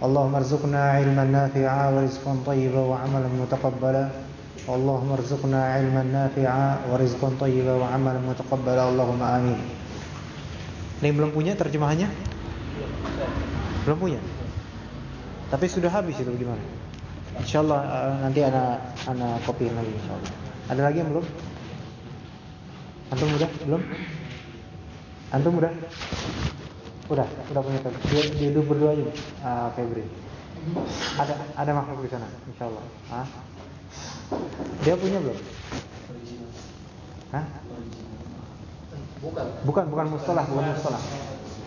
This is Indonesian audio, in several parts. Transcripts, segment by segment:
اللهم ارزقنا علما نافعا ورزقا طيبا وعملا متقبلا اللهم ارزقنا علما نافعا ورزقا طيبا وعملا متقبلا اللهم آمين Ini belum punya terjemahannya? Belum punya? Tapi sudah habis itu gimana? Insyaallah uh, nanti ana ana kopiin lagi insyaallah. Ada lagi yang belum? Antum udah? Belum? Antum udah? Udah, udah punya tadi. Dia, dia duduk berdua aja, ah, Febri. Ada ada makhluk di sana, insyaallah. Ah. Dia punya belum? Hah? Bukan. Bukan, bukan mustalah, bukan mustalah.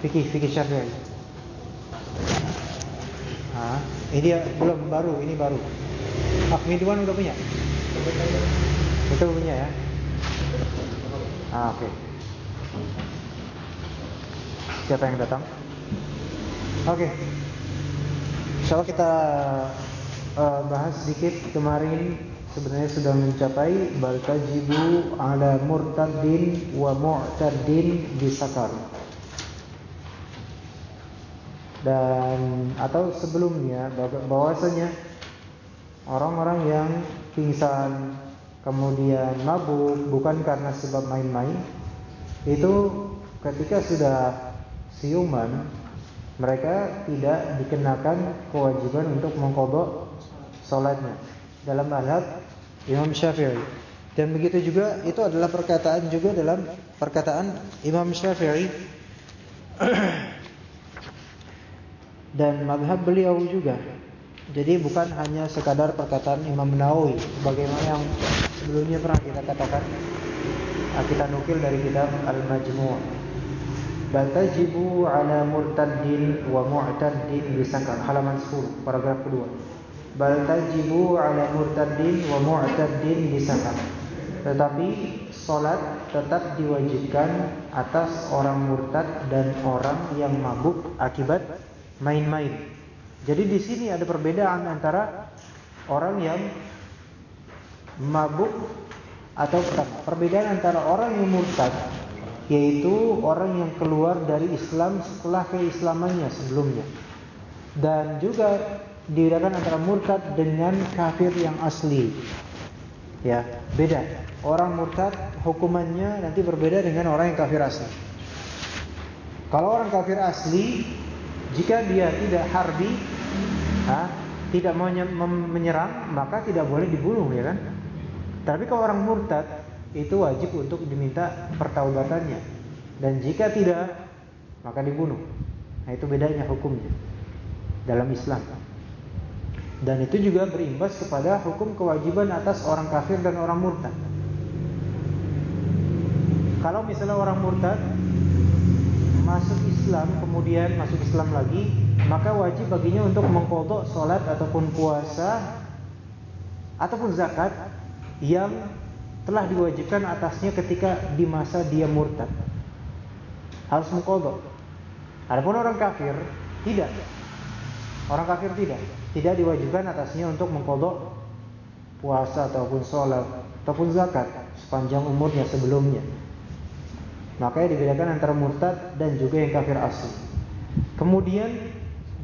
Fikih, fikih syafi'i. Ah, ini dia belum baru, ini baru. Ahmiduan udah punya? Itu punya ya? Ah, oke. Okay. Siapa yang datang? Oke. Okay. Insyaallah kita uh, bahas sedikit kemarin sebenarnya sudah mencapai bal tajibu ala murtadin wa mu'tadin bisakar. Dan atau sebelumnya bahwasanya orang-orang yang pingsan kemudian mabuk bukan karena sebab main-main itu ketika sudah siuman mereka tidak dikenakan kewajiban untuk mengkodok sholatnya. Dalam madhab Imam Syafi'i. Dan begitu juga itu adalah perkataan juga dalam perkataan Imam Syafi'i. Dan madhab beliau juga. Jadi bukan hanya sekadar perkataan Imam Nawawi bagaimana yang sebelumnya pernah kita katakan kita nukil dari kitab Al-Majmu' bal tajibu ala murtaddin wa mu'taddin bisakar halaman 10 paragraf kedua. Bal tajibu ala murtaddin wa mu'taddin bisakar tetapi salat tetap diwajibkan atas orang murtad dan orang yang mabuk akibat main-main. Jadi di sini ada perbedaan antara orang yang mabuk atau perbedaan antara orang yang murtad yaitu orang yang keluar dari Islam setelah keislamannya sebelumnya. Dan juga dibedakan antara murtad dengan kafir yang asli. Ya beda. Orang murtad hukumannya nanti berbeda dengan orang yang kafir asli. Kalau orang kafir asli jika dia tidak harbi ha, tidak mau menyerang maka tidak boleh dibunuh ya kan? Tapi kalau orang murtad itu wajib untuk diminta pertaubatannya dan jika tidak maka dibunuh. Nah itu bedanya hukumnya dalam Islam. Dan itu juga berimbas kepada hukum kewajiban atas orang kafir dan orang murtad. Kalau misalnya orang murtad masuk Islam kemudian masuk Islam lagi, maka wajib baginya untuk mengkodok sholat ataupun puasa ataupun zakat yang telah diwajibkan atasnya ketika di masa dia murtad. Harus mengkodok. Adapun orang kafir tidak. Orang kafir tidak, tidak diwajibkan atasnya untuk mengkodok puasa ataupun sholat ataupun zakat sepanjang umurnya sebelumnya. Makanya dibedakan antara murtad dan juga yang kafir asli. Kemudian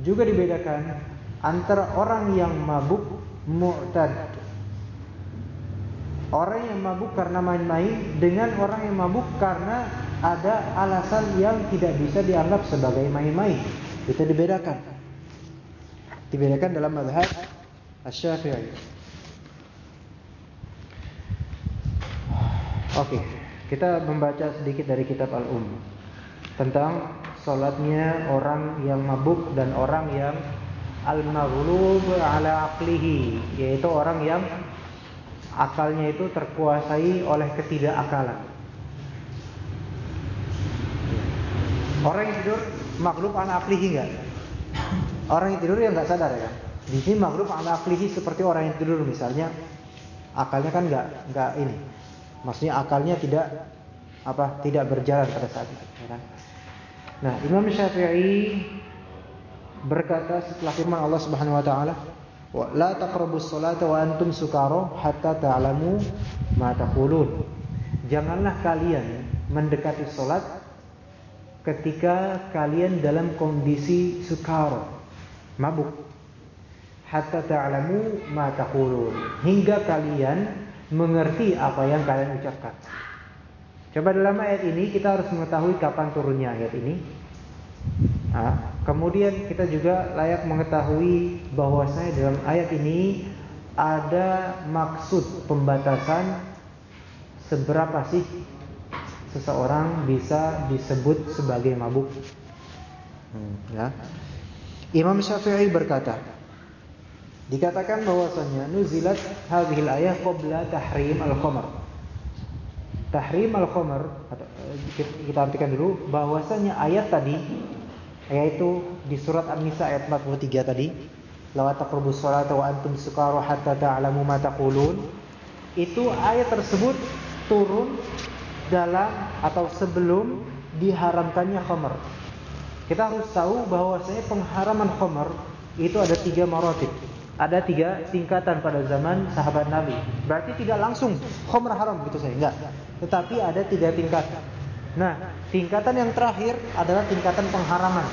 juga dibedakan antara orang yang mabuk mu'tad Orang yang mabuk karena main-main dengan orang yang mabuk karena ada alasan yang tidak bisa dianggap sebagai main-main. Itu dibedakan. Dibedakan dalam mazhab Asy-Syafi'i. Oke, kita membaca sedikit dari kitab Al-Um tentang salatnya orang yang mabuk dan orang yang al-maghlub ala aqlihi, yaitu orang yang akalnya itu terkuasai oleh ketidakakalan. Orang yang tidur makhluk anak aklihi enggak? Orang yang tidur yang enggak sadar ya. Di sini maghrub ala aklihi seperti orang yang tidur misalnya akalnya kan nggak nggak ini. Maksudnya akalnya tidak apa tidak berjalan pada saat itu, ya kan? Nah, Imam Syafi'i berkata setelah firman Allah Subhanahu wa taala, "Wa la taqrabus salata wa antum sukara hatta ta'lamu ma taqulun." Janganlah kalian mendekati salat ketika kalian dalam kondisi sukara, mabuk hatta ta'lamu ma taqulun hingga kalian mengerti apa yang kalian ucapkan. Coba dalam ayat ini kita harus mengetahui kapan turunnya ayat ini. Nah, kemudian kita juga layak mengetahui bahwasanya dalam ayat ini ada maksud pembatasan seberapa sih seseorang bisa disebut sebagai mabuk. Hmm, ya. Imam Syafi'i berkata, Dikatakan bahwasanya nuzilat hadhil ayah qabla tahrim al-khamr. Tahrim al-khamr eh, kita artikan dulu bahwasanya ayat tadi yaitu di surat An-Nisa ayat 43 tadi, la taqrabus salata wa antum sukara hatta ta'lamu ma taqulun. Itu ayat tersebut turun dalam atau sebelum diharamkannya khamr. Kita harus tahu bahwasanya pengharaman khamr itu ada tiga maratib ada tiga tingkatan pada zaman sahabat Nabi. Berarti tidak langsung khamr haram gitu saya, enggak. Tetapi ada tiga tingkatan. Nah, tingkatan yang terakhir adalah tingkatan pengharaman.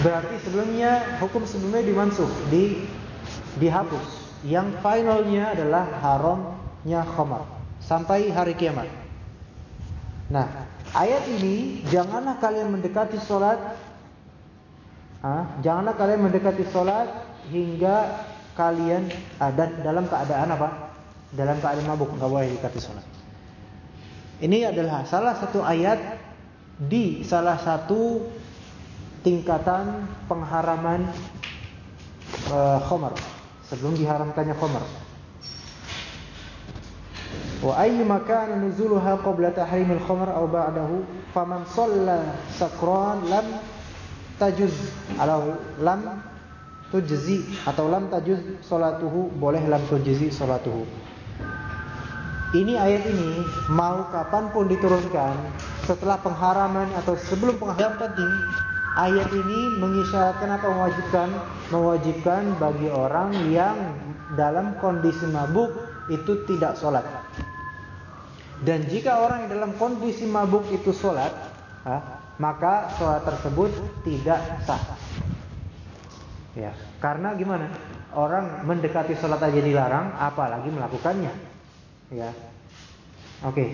Berarti sebelumnya hukum sebelumnya dimansuh, di dihapus. Yang finalnya adalah haramnya khamr sampai hari kiamat. Nah, ayat ini janganlah kalian mendekati solat, ah, janganlah kalian mendekati solat hingga kalian ada dalam keadaan apa? Dalam keadaan mabuk, enggak boleh dikati salat. Ini adalah salah satu ayat di salah satu tingkatan pengharaman uh, khamar sebelum diharamkannya khamar. Wa ayyu makana nuzuluha qabla tahrimil khamar aw ba'dahu faman shalla sakran lam tajuz ala lam tujzi atau lam tajuz salatuhu boleh lam tujzi salatuhu. Ini ayat ini mau kapan pun diturunkan setelah pengharaman atau sebelum pengharaman penting ayat ini mengisyaratkan atau mewajibkan mewajibkan bagi orang yang dalam kondisi mabuk itu tidak sholat. Dan jika orang yang dalam kondisi mabuk itu sholat, maka sholat tersebut tidak sah. Ya, karena gimana? Orang mendekati sholat aja dilarang, apalagi melakukannya. Ya. Oke.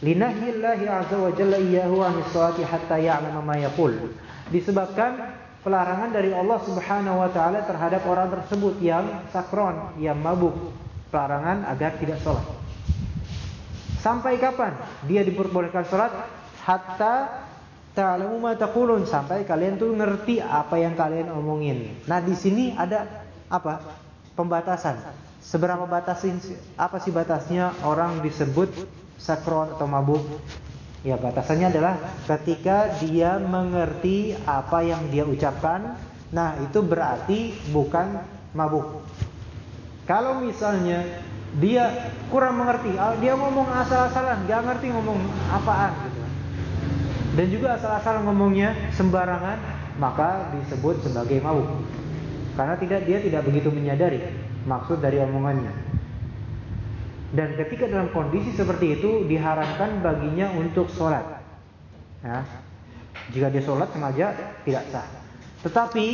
Linahillahi azza wa jalla iyyahu an sholati hatta ya'lama ma yaqul. Disebabkan pelarangan dari Allah Subhanahu wa taala terhadap orang tersebut yang sakron, yang mabuk. Pelarangan agar tidak sholat. Sampai kapan dia diperbolehkan sholat? Hatta ta'lamu ma taqulun sampai kalian tuh ngerti apa yang kalian omongin. Nah, di sini ada apa? Pembatasan. Seberapa batasin apa sih batasnya orang disebut sakron atau mabuk? Ya, batasannya adalah ketika dia mengerti apa yang dia ucapkan, nah itu berarti bukan mabuk. Kalau misalnya dia kurang mengerti, dia ngomong asal-asalan, gak ngerti ngomong apaan gitu. Dan juga asal-asal ngomongnya sembarangan maka disebut sebagai mabuk. Karena tidak dia tidak begitu menyadari maksud dari omongannya. Dan ketika dalam kondisi seperti itu diharamkan baginya untuk sholat. Ya. jika dia sholat sengaja tidak sah. Tetapi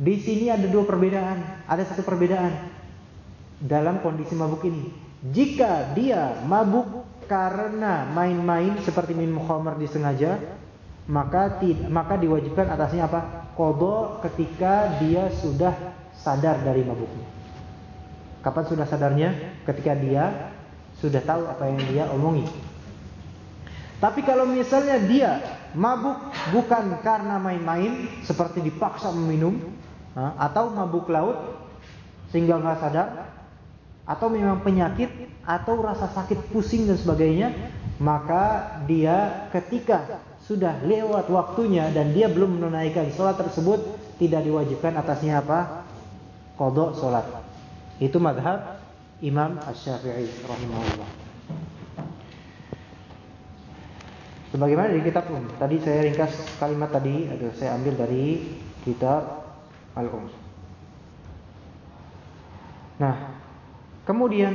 di sini ada dua perbedaan. Ada satu perbedaan dalam kondisi mabuk ini. Jika dia mabuk karena main-main seperti minum khamar disengaja, maka tidak maka diwajibkan atasnya apa? Qadha ketika dia sudah sadar dari mabuknya. Kapan sudah sadarnya? Ketika dia sudah tahu apa yang dia omongi. Tapi kalau misalnya dia mabuk bukan karena main-main seperti dipaksa meminum atau mabuk laut sehingga nggak sadar atau memang penyakit atau rasa sakit pusing dan sebagainya, maka dia ketika sudah lewat waktunya dan dia belum menunaikan sholat tersebut, tidak diwajibkan atasnya apa? Kodok sholat. Itu madhab Imam Ash-Syafi'i rahimahullah. Sebagaimana di kitab Um. Tadi saya ringkas kalimat tadi, aduh saya ambil dari kitab Al-Um. Nah, kemudian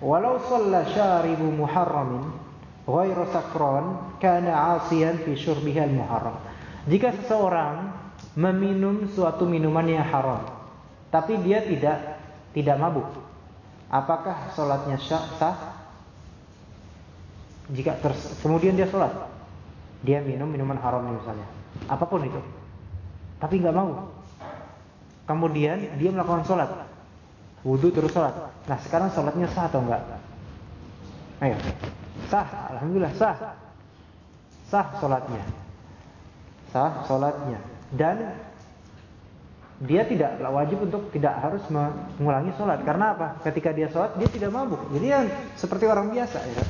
walau shalla syaribu muharramin ghairu sakran kana 'asiyan fi syurbihi al-muharram. Jika seseorang meminum suatu minuman yang haram, tapi dia tidak tidak mabuk, apakah sholatnya sah? Jika kemudian dia sholat, dia minum minuman haram misalnya, apa pun itu, tapi nggak mau. Kemudian dia melakukan sholat, wudhu terus sholat. Nah sekarang sholatnya sah atau enggak? Ayo, sah, alhamdulillah sah, sah sholatnya, sah sholatnya, dan dia tidak wajib untuk tidak harus mengulangi sholat. Karena apa? Ketika dia sholat dia tidak mabuk, jadi ya seperti orang biasa ya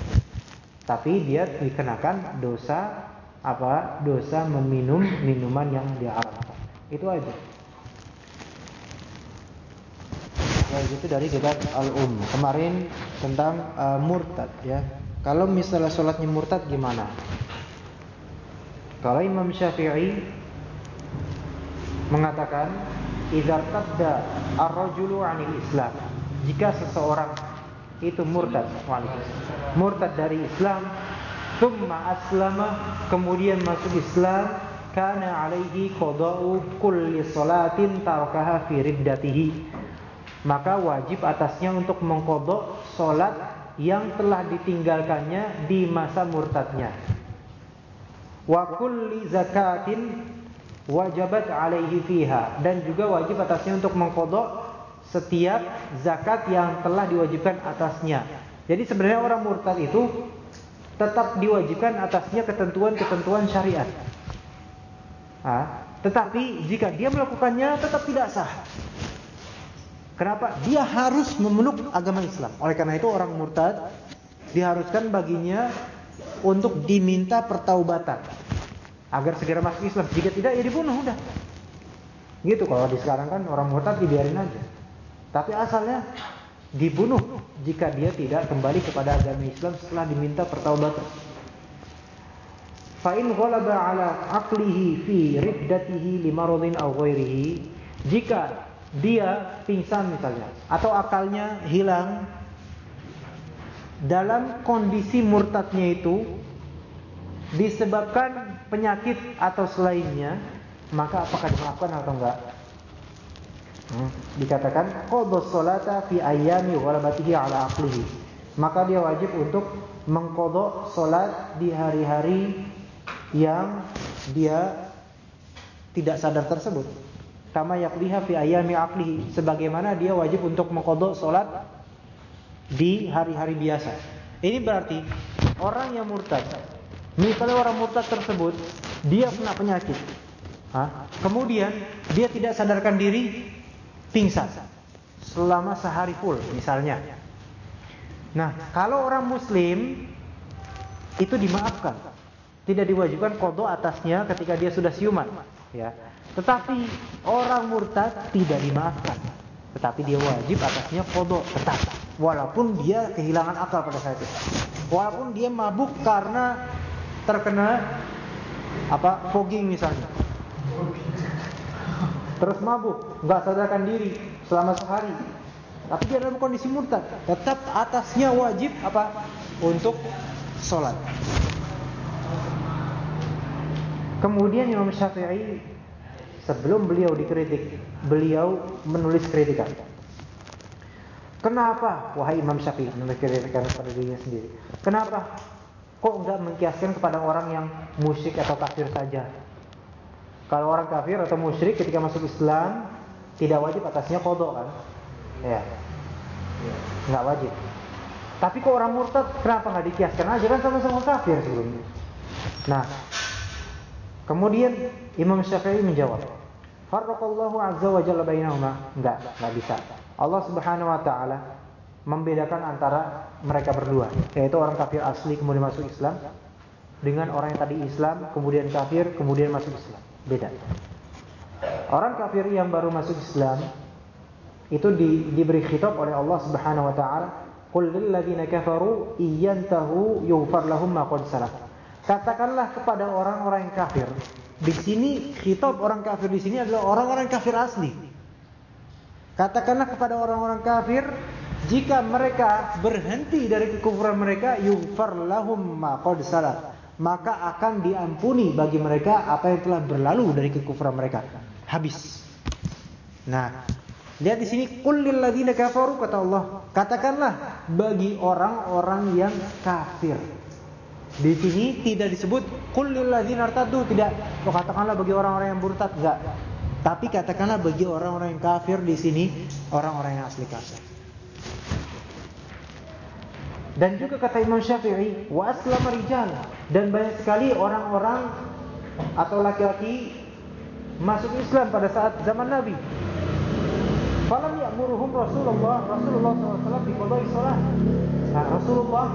tapi dia dikenakan dosa apa? Dosa meminum minuman yang diharamkan. Itu aja. Ya itu dari kitab Al-Um. Kemarin tentang uh, murtad ya. Kalau misalnya sholatnya murtad gimana? Kalau Imam Syafi'i mengatakan idza tabda ar-rajulu 'anil Islam. Jika seseorang itu murtad murtad dari Islam thumma aslama kemudian masuk Islam kana alaihi qada'u kulli salatin tarakaha fi riddatihi maka wajib atasnya untuk mengkodok solat yang telah ditinggalkannya di masa murtadnya wa kulli zakatin wajabat alaihi fiha dan juga wajib atasnya untuk mengkodok setiap zakat yang telah diwajibkan atasnya. Jadi sebenarnya orang murtad itu tetap diwajibkan atasnya ketentuan-ketentuan syariat. Tetapi jika dia melakukannya tetap tidak sah. Kenapa? Dia harus memeluk agama Islam. Oleh karena itu orang murtad diharuskan baginya untuk diminta pertaubatan agar segera masuk Islam. Jika tidak ya dibunuh udah. Gitu kalau di sekarang kan orang murtad dibiarin aja. Tapi asalnya dibunuh jika dia tidak kembali kepada agama Islam setelah diminta pertaubatan. Fa in ghalaba ala aqlihi fi riddatihi limaradin aw ghairihi jika dia pingsan misalnya atau akalnya hilang dalam kondisi murtadnya itu disebabkan penyakit atau selainnya maka apakah dimaafkan atau enggak Hmm. Dikatakan qadha salata fi ayami ghalabatihi ala aqlihi. Maka dia wajib untuk mengkodok solat di hari-hari yang dia tidak sadar tersebut. Kama yakliha fi ayami aqlihi. Sebagaimana dia wajib untuk mengkodok solat di hari-hari biasa. Ini berarti orang yang murtad. Misalnya orang murtad tersebut dia kena penyakit. Hah? Kemudian dia tidak sadarkan diri, pingsan selama sehari full misalnya. Nah, kalau orang muslim itu dimaafkan. Tidak diwajibkan kodok atasnya ketika dia sudah siuman, ya. Tetapi orang murtad tidak dimaafkan. Tetapi dia wajib atasnya kodok tetap, walaupun dia kehilangan akal pada saat itu. Walaupun dia mabuk karena terkena apa fogging misalnya terus mabuk, nggak sadarkan diri selama sehari. Tapi dia dalam kondisi murtad, tetap atasnya wajib apa? Untuk sholat. Kemudian Imam Syafi'i sebelum beliau dikritik, beliau menulis kritikan. Kenapa wahai Imam Syafi'i menulis kritikan kepada dirinya sendiri? Kenapa kok enggak mengkiaskan kepada orang yang musyrik atau kafir saja? Kalau orang kafir atau musyrik ketika masuk Islam tidak wajib atasnya kodok kan? Ya, nggak wajib. Tapi kok orang murtad kenapa nggak dikiaskan aja kan sama-sama kafir sebelumnya? Nah, kemudian Imam Syafi'i menjawab, Farraqallahu azza wa jalla bainahuma. Enggak, enggak bisa. Allah Subhanahu wa taala membedakan antara mereka berdua, yaitu orang kafir asli kemudian masuk Islam dengan orang yang tadi Islam kemudian kafir kemudian masuk Islam. Beda. Orang kafir yang baru masuk Islam itu di, diberi khitab oleh Allah Subhanahu wa taala, "Qul lil ladzina kafaru iyantahu yughfar lahum ma qad salaf." Katakanlah kepada orang-orang yang kafir. Di sini khitab orang kafir di sini adalah orang-orang kafir asli. Katakanlah kepada orang-orang kafir jika mereka berhenti dari kekufuran mereka yughfar lahum ma qad maka akan diampuni bagi mereka apa yang telah berlalu dari kekufuran mereka. Habis. Nah lihat di sini qul lil ladzina kafaru kata Allah. Katakanlah bagi orang-orang yang kafir. Di sini tidak disebut qul lil ladzina irtaddu tidak. Oh, katakanlah bagi orang-orang yang murtad enggak. Tapi katakanlah bagi orang-orang yang kafir di sini orang-orang yang asli kafir. Dan juga kata Imam Syafi'i, wa aslama rijal dan banyak sekali orang-orang atau laki-laki masuk Islam pada saat zaman Nabi. Falam ya'muruhum Rasulullah Rasulullah SAW qada'i salat. Nah, Rasulullah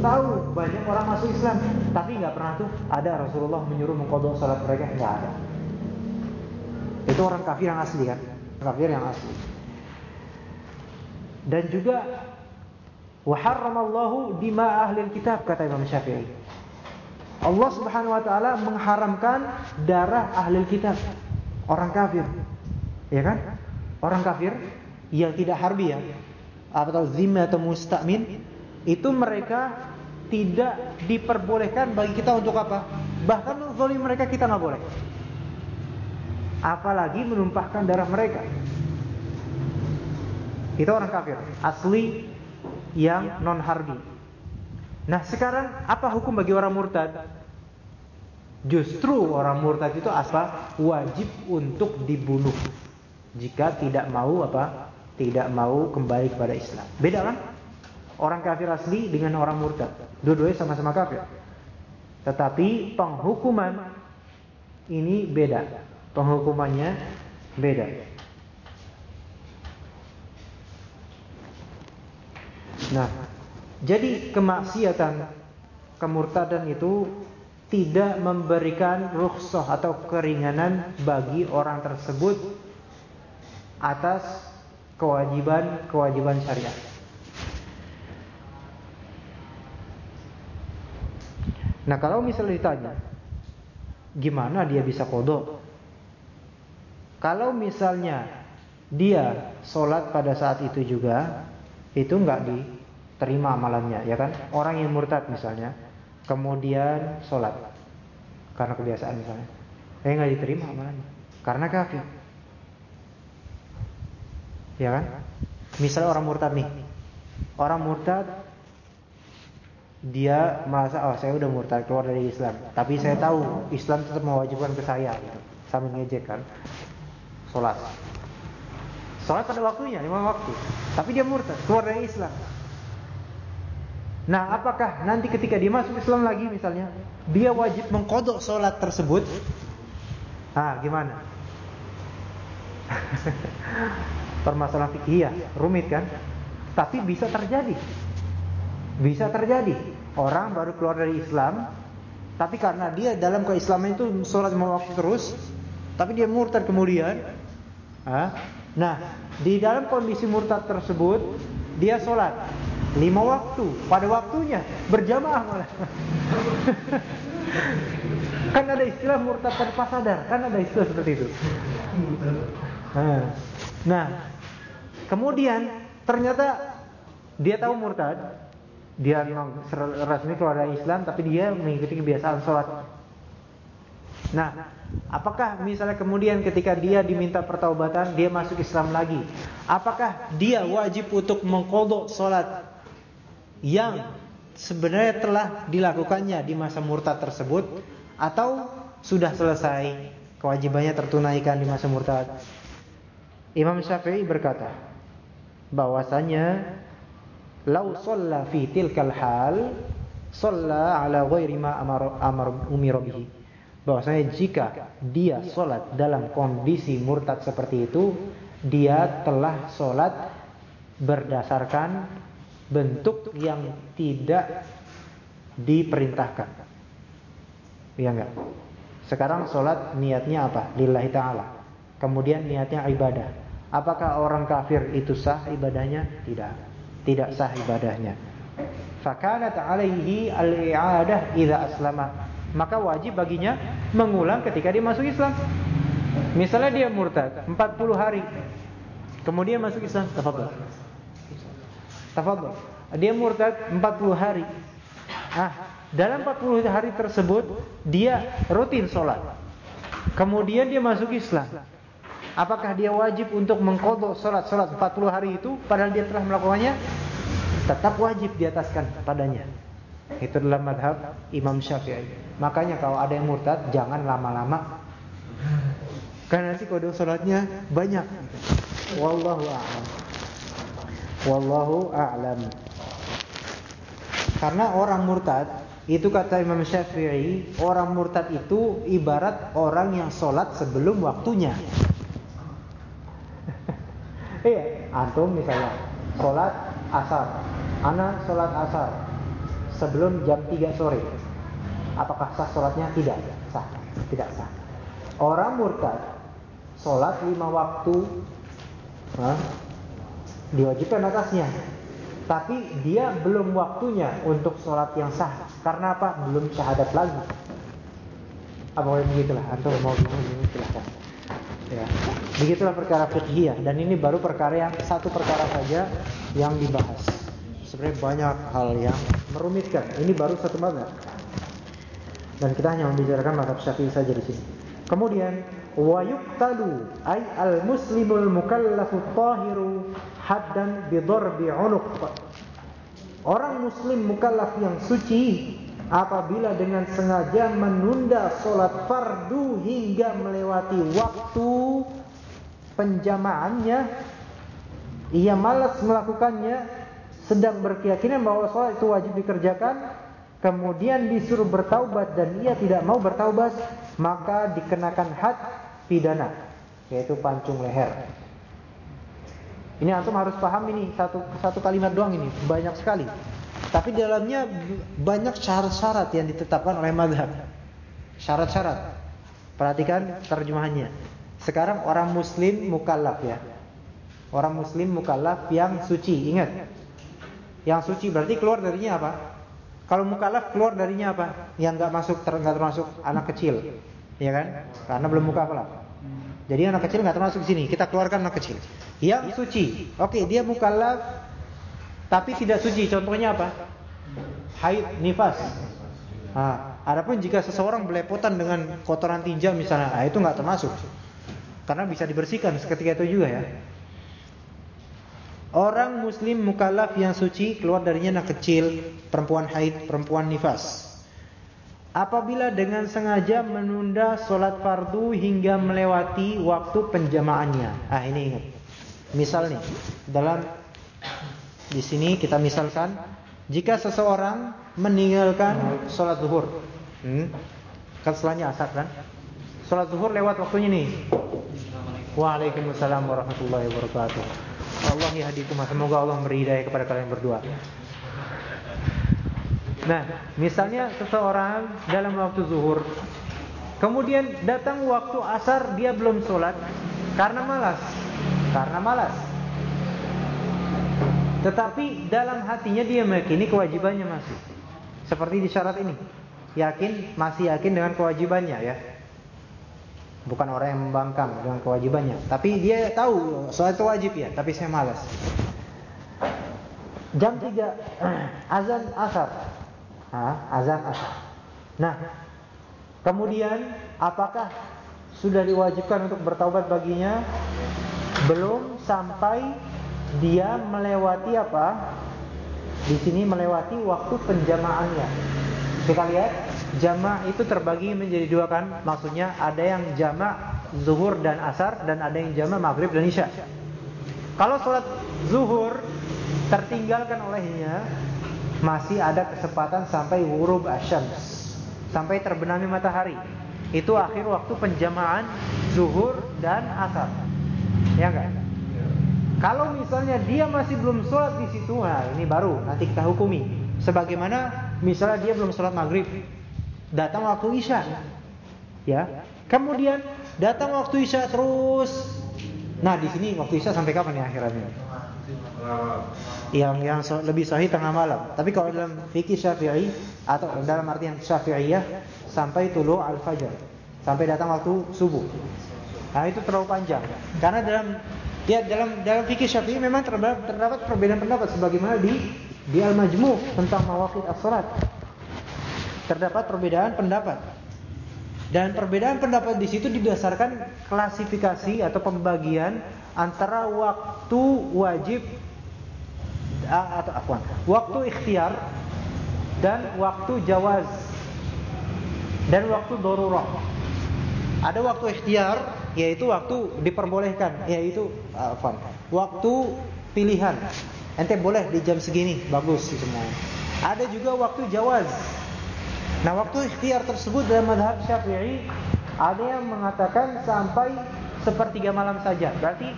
tahu banyak orang masuk Islam, tapi nggak pernah tuh ada Rasulullah menyuruh mengqada salat mereka nggak ada. Itu orang kafir yang asli kan? Kafir yang asli. Dan juga wa dima ahli kitab kata Imam Syafi'i. Allah Subhanahu wa taala mengharamkan darah ahli kitab, orang kafir. Ya kan? Orang kafir yang tidak harbi ya, atau zimmi atau musta'min, itu mereka tidak diperbolehkan bagi kita untuk apa? Bahkan menzolim mereka kita nggak boleh apalagi menumpahkan darah mereka. Itu orang kafir, asli yang non harbi. Nah, sekarang apa hukum bagi orang murtad? Justru orang murtad itu apa? Wajib untuk dibunuh jika tidak mau apa? Tidak mau kembali kepada Islam. Beda kan? Orang kafir asli dengan orang murtad. Dua-duanya sama-sama kafir. Tetapi penghukuman ini beda penghukumannya beda. Nah, jadi kemaksiatan kemurtadan itu tidak memberikan rukhsah atau keringanan bagi orang tersebut atas kewajiban-kewajiban syariat. Nah, kalau misalnya ditanya, gimana dia bisa kodok? Kalau misalnya dia sholat pada saat itu juga, itu nggak diterima amalannya, ya kan? Orang yang murtad misalnya, kemudian sholat karena kebiasaan misalnya, eh nggak diterima amalannya, karena kafir, ya kan? Misalnya orang murtad nih, orang murtad dia merasa oh saya udah murtad keluar dari Islam, tapi saya tahu Islam tetap mewajibkan ke saya, gitu. sambil ngejek kan sholat. Sholat pada waktunya, lima waktu. Tapi dia murtad, keluar dari Islam. Nah, apakah nanti ketika dia masuk Islam lagi misalnya, dia wajib mengkodok sholat tersebut? Ah, gimana? Permasalahan fikih ya, rumit kan? Tapi bisa terjadi. Bisa terjadi. Orang baru keluar dari Islam, tapi karena dia dalam keislaman itu sholat lima waktu terus, tapi dia murtad kemudian, Nah, di dalam kondisi murtad tersebut dia sholat lima waktu. Pada waktunya berjamaah malah. kan ada istilah murtad tanpa sadar, kan ada istilah seperti itu. Nah, kemudian ternyata dia tahu murtad, dia resmi keluar dari Islam, tapi dia mengikuti kebiasaan sholat. Nah, Apakah misalnya kemudian ketika dia diminta pertaubatan dia masuk Islam lagi, apakah dia wajib untuk mengkodok solat yang sebenarnya telah dilakukannya di masa murtad tersebut atau sudah selesai kewajibannya tertunaikan di masa murtad? Imam Syafi'i berkata bahwasanya lau shalla fi tilkal hal shalla ala ghairi ma amar amar umira bihi bahwasanya jika dia sholat dalam kondisi murtad seperti itu, dia telah sholat berdasarkan bentuk yang tidak diperintahkan. Ya enggak? Sekarang sholat niatnya apa? Lillahi ta'ala Kemudian niatnya ibadah Apakah orang kafir itu sah ibadahnya? Tidak Tidak sah ibadahnya Fakanat alaihi al-i'adah idha aslama Maka wajib baginya mengulang ketika dia masuk Islam Misalnya dia murtad 40 hari Kemudian masuk Islam Tafadhol Tafadhol Dia murtad 40 hari Ah, dalam 40 hari tersebut dia rutin sholat. Kemudian dia masuk Islam. Apakah dia wajib untuk mengkodok sholat-sholat 40 hari itu padahal dia telah melakukannya? Tetap wajib diataskan padanya. Itu dalam madhab Imam Syafi'i. Makanya kalau ada yang murtad jangan lama-lama. Karena nanti kode sholatnya banyak. Wallahu a'lam. Wallahu a'lam. Karena orang murtad itu kata Imam Syafi'i, orang murtad itu ibarat orang yang sholat sebelum waktunya. Iya, antum misalnya sholat asar, anak sholat asar sebelum jam 3 sore. Apakah sah sholatnya? Tidak sah, tidak sah. Orang murtad sholat lima waktu? Diwajibkan atasnya tapi dia belum waktunya untuk sholat yang sah. Karena apa? Belum syahadat lagi. Apa begitulah? Atau mau begini silahkan. Ya. Begitulah perkara fiqhiyah dan ini baru perkara yang satu perkara saja yang dibahas. Sebenarnya banyak hal yang merumitkan. Ini baru satu mazhab. Dan kita hanya membicarakan mazhab Syafi'i saja di sini. Kemudian wa yuqtalu ay al muslimul mukallafu tahiru haddan bi darbi unuq. Orang muslim mukallaf yang suci apabila dengan sengaja menunda solat fardu hingga melewati waktu penjamaannya ia malas melakukannya sedang berkeyakinan bahwa solat itu wajib dikerjakan kemudian disuruh bertaubat dan ia tidak mau bertaubat maka dikenakan had pidana yaitu pancung leher ini antum harus paham ini satu satu kalimat doang ini banyak sekali. Tapi di dalamnya banyak syarat-syarat yang ditetapkan oleh madhab. Syarat-syarat. Perhatikan terjemahannya. Sekarang orang muslim mukallaf ya. Orang muslim mukallaf yang suci, ingat. Yang suci berarti keluar darinya apa? Kalau mukallaf keluar darinya apa? Yang enggak masuk enggak termasuk anak kecil. Ya kan? Karena belum mukallaf. Jadi anak kecil nggak termasuk sini. Kita keluarkan anak kecil. Yang suci. Oke, dia mukallaf tapi tidak suci. Contohnya apa? Haid, nifas. Nah, adapun jika seseorang belepotan dengan kotoran tinja misalnya, nah itu nggak termasuk. Karena bisa dibersihkan seketika itu juga ya. Orang muslim mukallaf yang suci keluar darinya anak kecil, perempuan haid, perempuan nifas. Apabila dengan sengaja menunda sholat fardu hingga melewati waktu penjamaannya. Ah ini ingat. Misal nih, dalam di sini kita misalkan jika seseorang meninggalkan sholat zuhur, hmm, kan asar kan? Sholat zuhur lewat waktunya nih. Waalaikumsalam warahmatullahi wabarakatuh. Allah yahdikum. Semoga Allah hidayah kepada kalian berdua. Nah, misalnya seseorang dalam waktu zuhur, kemudian datang waktu asar dia belum sholat karena malas, karena malas. Tetapi dalam hatinya dia meyakini kewajibannya masih, seperti di syarat ini, yakin masih yakin dengan kewajibannya ya. Bukan orang yang membangkang dengan kewajibannya, tapi dia tahu sholat itu wajib ya, tapi saya malas. Jam 3 azan asar azan asar. Nah, kemudian apakah sudah diwajibkan untuk bertaubat baginya? Belum sampai dia melewati apa? Di sini melewati waktu penjamaannya. Kita lihat jama' itu terbagi menjadi dua kan? Maksudnya ada yang jama' zuhur dan asar dan ada yang jama' maghrib dan isya. Kalau sholat zuhur tertinggalkan olehnya masih ada kesempatan sampai wurub asyams, sampai terbenamnya matahari. Itu akhir waktu penjamaan zuhur dan asar. Ya enggak? Kalau misalnya dia masih belum sholat di situ, nah ini baru nanti kita hukumi. Sebagaimana misalnya dia belum sholat maghrib, datang waktu isya, Ya. Kemudian datang waktu Isya terus. Nah, di sini waktu Isya sampai kapan ya akhirannya? Yang yang so, lebih sahih tengah malam. Tapi kalau dalam fikih Syafi'i atau dalam artian Syafi'iyah sampai tulu al-fajr. Sampai datang waktu subuh. Nah, itu terlalu panjang. Karena dalam ya dalam dalam fikih Syafi'i memang terdapat, terdapat perbedaan pendapat sebagaimana di di Al-Majmu' tentang mawaqit as-salat. Terdapat perbedaan pendapat. Dan perbedaan pendapat di situ didasarkan klasifikasi atau pembagian antara waktu wajib atau apa? Waktu ikhtiar dan waktu jawaz dan waktu darurah. Ada waktu ikhtiar yaitu waktu diperbolehkan yaitu apa? Waktu pilihan. Ente boleh di jam segini, bagus semua. Ada juga waktu jawaz Nah waktu ikhtiar tersebut dalam madhab syafi'i Ada yang mengatakan sampai sepertiga malam saja. Berarti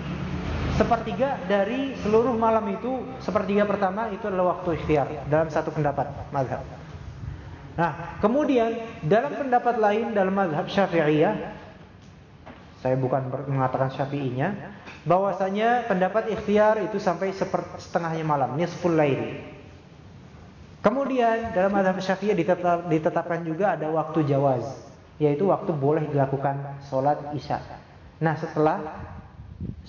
sepertiga dari seluruh malam itu Sepertiga pertama itu adalah waktu ikhtiar Dalam satu pendapat madhab. Nah kemudian dalam pendapat lain dalam madhab syafi'iyah Saya bukan mengatakan syafi'inya bahwasanya pendapat ikhtiar itu sampai setengahnya malam Nisful lain Kemudian dalam mazhab Syafi'i ditetap, ditetapkan juga ada waktu jawaz, yaitu waktu boleh dilakukan sholat isya. Nah setelah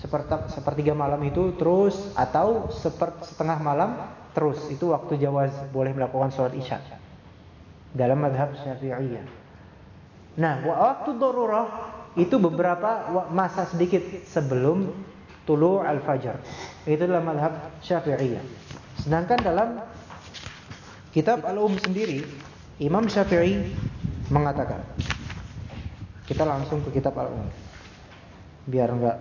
seperti sepertiga malam itu terus atau setengah malam terus itu waktu jawaz boleh melakukan sholat isya dalam mazhab Syafi'i. Nah waktu darurah itu beberapa masa sedikit sebelum tulu al-fajr. Itu dalam mazhab Syafi'i. Sedangkan dalam Kitab Al-Um sendiri Imam Syafi'i mengatakan Kita langsung ke kitab Al-Um. Biar enggak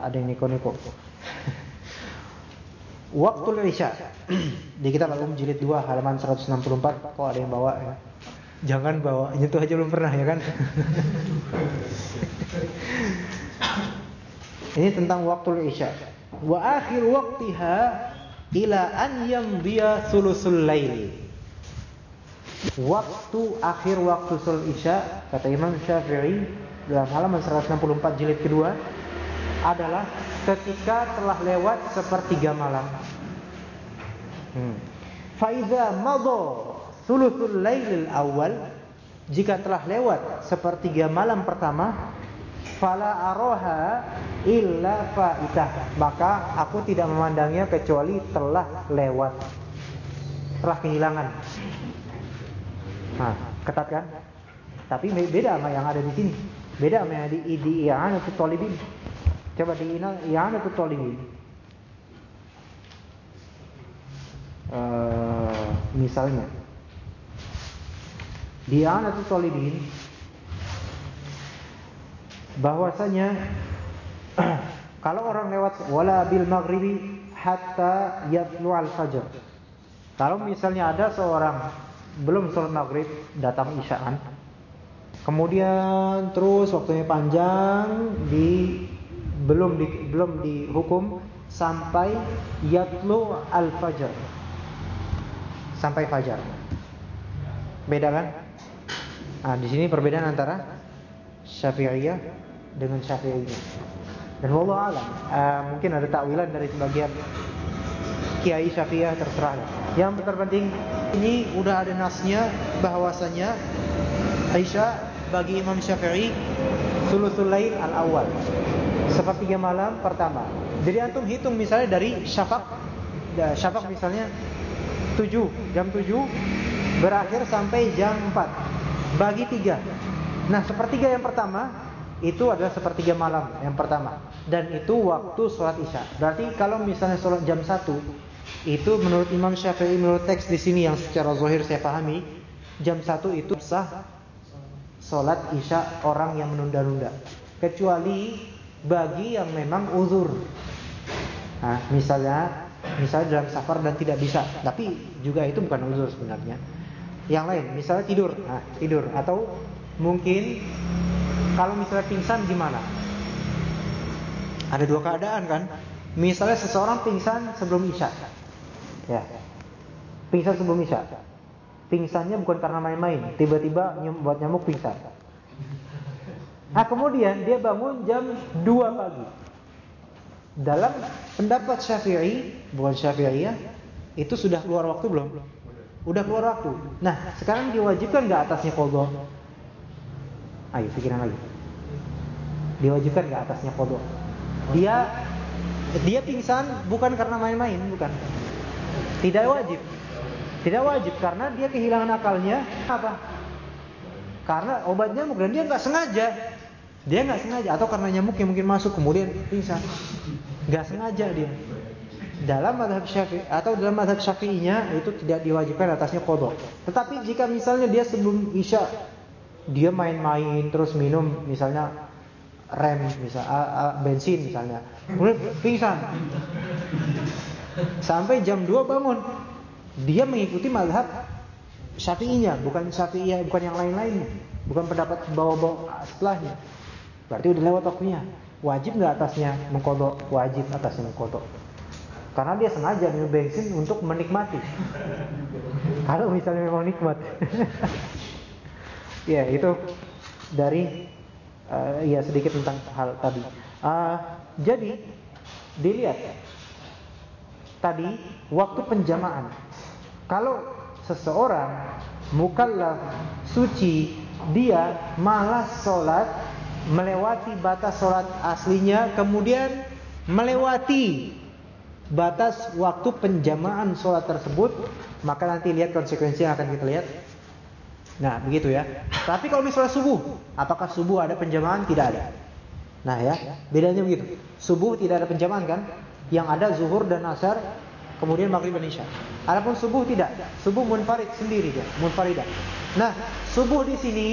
ada yang niko-niko Waktu Isya Di kitab Al-Um jilid 2 halaman 164 Kok ada yang bawa ya? Jangan bawa, itu aja belum pernah ya kan? Ini tentang waktu Isya. Wa akhir waktiha ila an yamdiya sulusul lail. Waktu akhir waktu salat Isya kata Imam Syafi'i dalam halaman 164 jilid kedua adalah ketika telah lewat sepertiga malam. Hmm. Faiza madha sulusul lailil awal jika telah lewat sepertiga malam pertama fala aroha illa faitah maka aku tidak memandangnya kecuali telah lewat. Telah kehilangan. Nah ketat kan? Tapi beda sama yang ada di sini. Beda sama yang di di i'anatul talibin coba di i'anatul talibin uh, misalnya. Di i'anatul talibin bahwasanya kalau orang lewat wala bil maghribi hatta yatlu al fajr. Kalau misalnya ada seorang belum sholat maghrib datang isyaan, kemudian terus waktunya panjang di belum di, belum dihukum sampai yatlu al fajr sampai fajar. Beda kan? Nah, di sini perbedaan antara Syafi'iyah dengan Syafi'iyah. Dan wallahu alam, uh, mungkin ada takwilan dari sebagian kiai Syafi'iyah terserah. Yang terpenting ini udah ada nasnya bahwasanya Aisyah bagi Imam Syafi'i sulusul lail al-awwal. Sepertiga malam pertama. Jadi antum hitung misalnya dari syafaq syafaq misalnya 7, jam 7 berakhir sampai jam 4. Bagi 3. Nah, sepertiga yang pertama itu adalah sepertiga malam yang pertama dan itu waktu sholat isya. Berarti kalau misalnya sholat jam 1 itu menurut Imam Syafi'i menurut teks di sini yang secara zahir saya pahami jam 1 itu sah sholat isya orang yang menunda-nunda kecuali bagi yang memang uzur. Nah, misalnya misalnya dalam safar dan tidak bisa, tapi juga itu bukan uzur sebenarnya. Yang lain, misalnya tidur, nah, tidur atau mungkin kalau misalnya pingsan gimana? Ada dua keadaan kan? Misalnya seseorang pingsan sebelum isya. Ya. Pingsan sebelum isya. Pingsannya bukan karena main-main, tiba-tiba buat nyamuk pingsan. Nah kemudian dia bangun jam 2 pagi. Dalam pendapat Syafi'i, bukan Syafi'iyah, itu sudah keluar waktu belum? Udah keluar waktu. Nah, sekarang diwajibkan nggak atasnya qadha? Ayo pikiran lagi. Diwajibkan nggak atasnya qadha? Dia dia pingsan bukan karena main-main, bukan. Tidak wajib. Tidak wajib karena dia kehilangan akalnya apa? Karena obat nyamuk dan dia nggak sengaja. Dia nggak sengaja atau karena nyamuk yang mungkin masuk kemudian pingsan. Nggak sengaja dia. Dalam madhab syafi'i atau dalam madhab syafi'inya itu tidak diwajibkan atasnya kodok. Tetapi jika misalnya dia sebelum isya dia main-main terus minum misalnya rem misal bensin misalnya. Kemudian pingsan. Sampai jam 2 bangun. Dia mengikuti madhab syafi'inya bukan syafi'iyah bukan yang lain-lainnya bukan pendapat bawa-bawa setelahnya. Berarti udah lewat waktunya. Wajib nggak atasnya mengkodok? Wajib atasnya mengkodok. Karena dia sengaja minum bensin untuk menikmati. Kalau misalnya memang nikmat Ya, itu dari uh, ya sedikit tentang hal tadi. Uh, jadi dilihat tadi waktu penjamaan. Kalau seseorang mukallaf suci dia malas sholat melewati batas sholat aslinya kemudian melewati batas waktu penjamaan sholat tersebut maka nanti lihat konsekuensi yang akan kita lihat Nah, begitu ya. Tapi kalau misalnya subuh, apakah subuh ada penjamaan? Tidak ada. Nah, ya, bedanya begitu. Subuh tidak ada penjamaan kan? Yang ada zuhur dan asar, kemudian maghrib dan isya. Adapun subuh tidak. Subuh munfarid sendiri dia, munfaridah. Nah, subuh di sini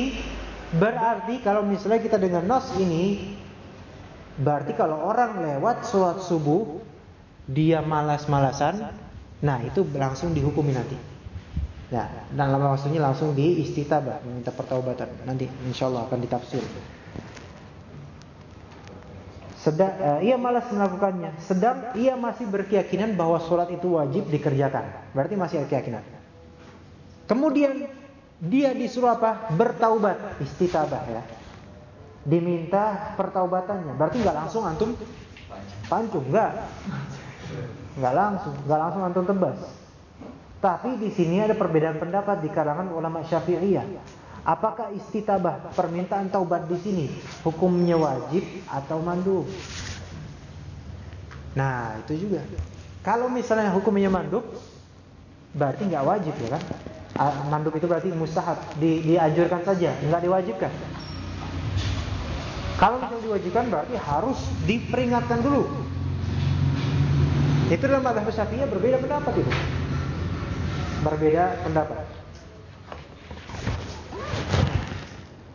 berarti kalau misalnya kita dengan nas ini berarti kalau orang lewat sholat subuh dia malas-malasan, nah itu langsung dihukumi nanti. Ya, dan lama maksudnya langsung di istitabah, meminta pertaubatan. Nanti insyaallah akan ditafsir. Sedang uh, ia malas melakukannya, sedang ia masih berkeyakinan bahwa sholat itu wajib dikerjakan. Berarti masih ada keyakinan. Kemudian dia disuruh apa? Bertaubat, istitabah ya. Diminta pertaubatannya. Berarti nggak langsung antum pancung, enggak. Enggak langsung, enggak langsung antum tebas. Tapi di sini ada perbedaan pendapat di kalangan ulama Syafi'iyah. Apakah istitabah permintaan taubat di sini hukumnya wajib atau mandub? Nah, itu juga. Kalau misalnya hukumnya mandub, berarti nggak wajib ya kan? Mandub itu berarti mustahab, di, dianjurkan saja, nggak diwajibkan. Kalau misalnya diwajibkan berarti harus diperingatkan dulu. Itu dalam madhab Syafi'iyah berbeda pendapat itu berbeda pendapat.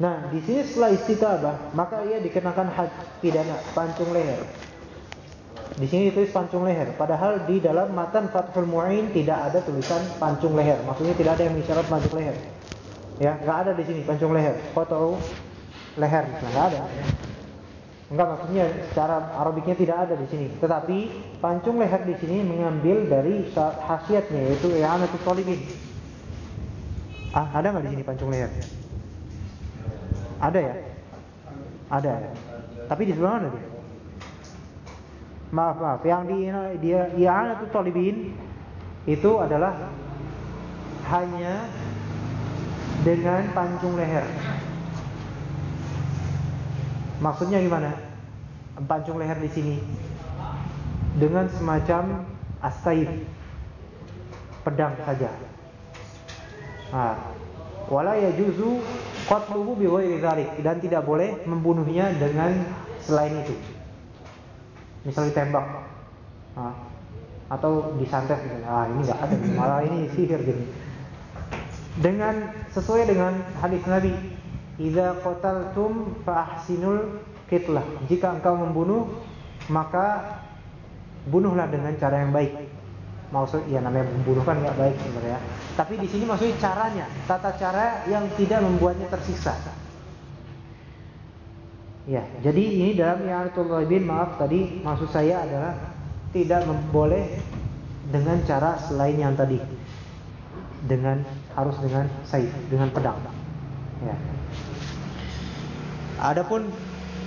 Nah, di sini setelah istitabah, maka ia dikenakan had pidana pancung leher. Di sini ditulis pancung leher, padahal di dalam matan Fathul Mu'in tidak ada tulisan pancung leher. Maksudnya tidak ada yang mengisyarat pancung leher. Ya, nggak ada di sini pancung leher. Foto leher, nggak ada. Enggak maksudnya secara Arabiknya tidak ada di sini. Tetapi pancung leher di sini mengambil dari khasiatnya yaitu i'anatu talibin. Ah, ada nggak di sini pancung leher? Ada ya? Ada. Tapi di sebelah mana dia? Maaf, maaf. Yang di dia i'anatu talibin itu adalah hanya dengan pancung leher. Maksudnya gimana? Pancung leher di sini dengan semacam astaif pedang saja. Nah, wala yajuzu qatluhu bi ghairi dzalik dan tidak boleh membunuhnya dengan selain itu. Misalnya tembak. Nah, atau disantet. Ah, ini enggak ada, malah ini sihir gini. Dengan sesuai dengan hadis Nabi Idza qataltum fa ahsinul qitlah. Jika engkau membunuh, maka bunuhlah dengan cara yang baik. Maksud ya namanya membunuh kan enggak baik sebenarnya. Tapi di sini maksudnya caranya, tata cara yang tidak membuatnya tersiksa. Ya, jadi ini dalam i'anatul bin maaf tadi maksud saya adalah tidak boleh dengan cara selain yang tadi. Dengan harus dengan saif, dengan pedang. Ya. Adapun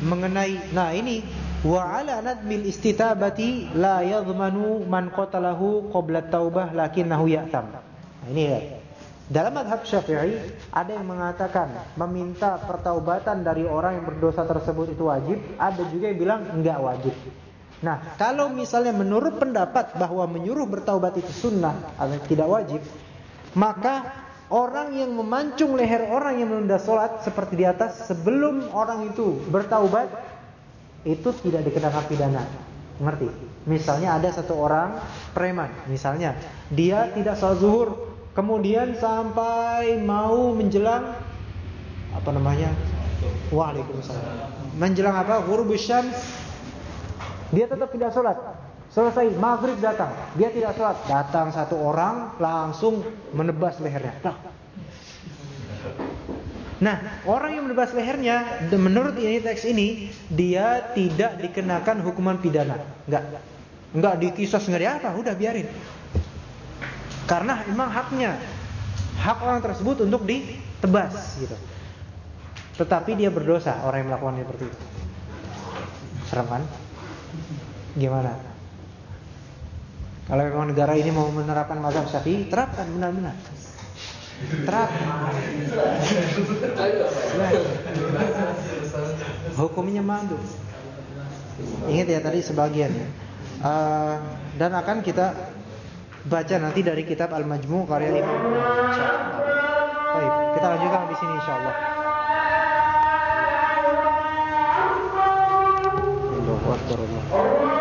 mengenai nah ini wa ala nadmil istitabati la yadhmanu man qatalahu qabla taubah lakinnahu ya'tam. Nah, ini ya. Dalam madhab syafi'i ada yang mengatakan meminta pertaubatan dari orang yang berdosa tersebut itu wajib, ada juga yang bilang enggak wajib. Nah, kalau misalnya menurut pendapat bahwa menyuruh bertaubat itu sunnah atau tidak wajib, maka orang yang memancung leher orang yang menunda sholat seperti di atas sebelum orang itu bertaubat itu tidak dikenakan pidana. Ngerti? Misalnya ada satu orang preman, misalnya dia tidak sholat zuhur, kemudian sampai mau menjelang apa namanya? Waalaikumsalam. Menjelang apa? Ghurubus syams. Dia tetap tidak sholat. Selesai maghrib datang, dia tidak sholat. Datang satu orang langsung menebas lehernya. Nah, orang yang menebas lehernya, menurut ini teks ini, dia tidak dikenakan hukuman pidana. Enggak. Enggak dikisos enggak apa, udah biarin. Karena memang haknya. Hak orang tersebut untuk ditebas gitu. Tetapi dia berdosa orang yang melakukan seperti itu. Serem kan? Gimana? Kalau memang negara ini mau menerapkan mazhab Syafi'i, terapkan benar-benar. Terapkan. Hukumnya mandu. Ingat ya tadi sebagian ya. Uh, dan akan kita baca nanti dari kitab Al-Majmu' karya Imam Baik, kita lanjutkan di sini insyaallah. Allahu akbar. Allah.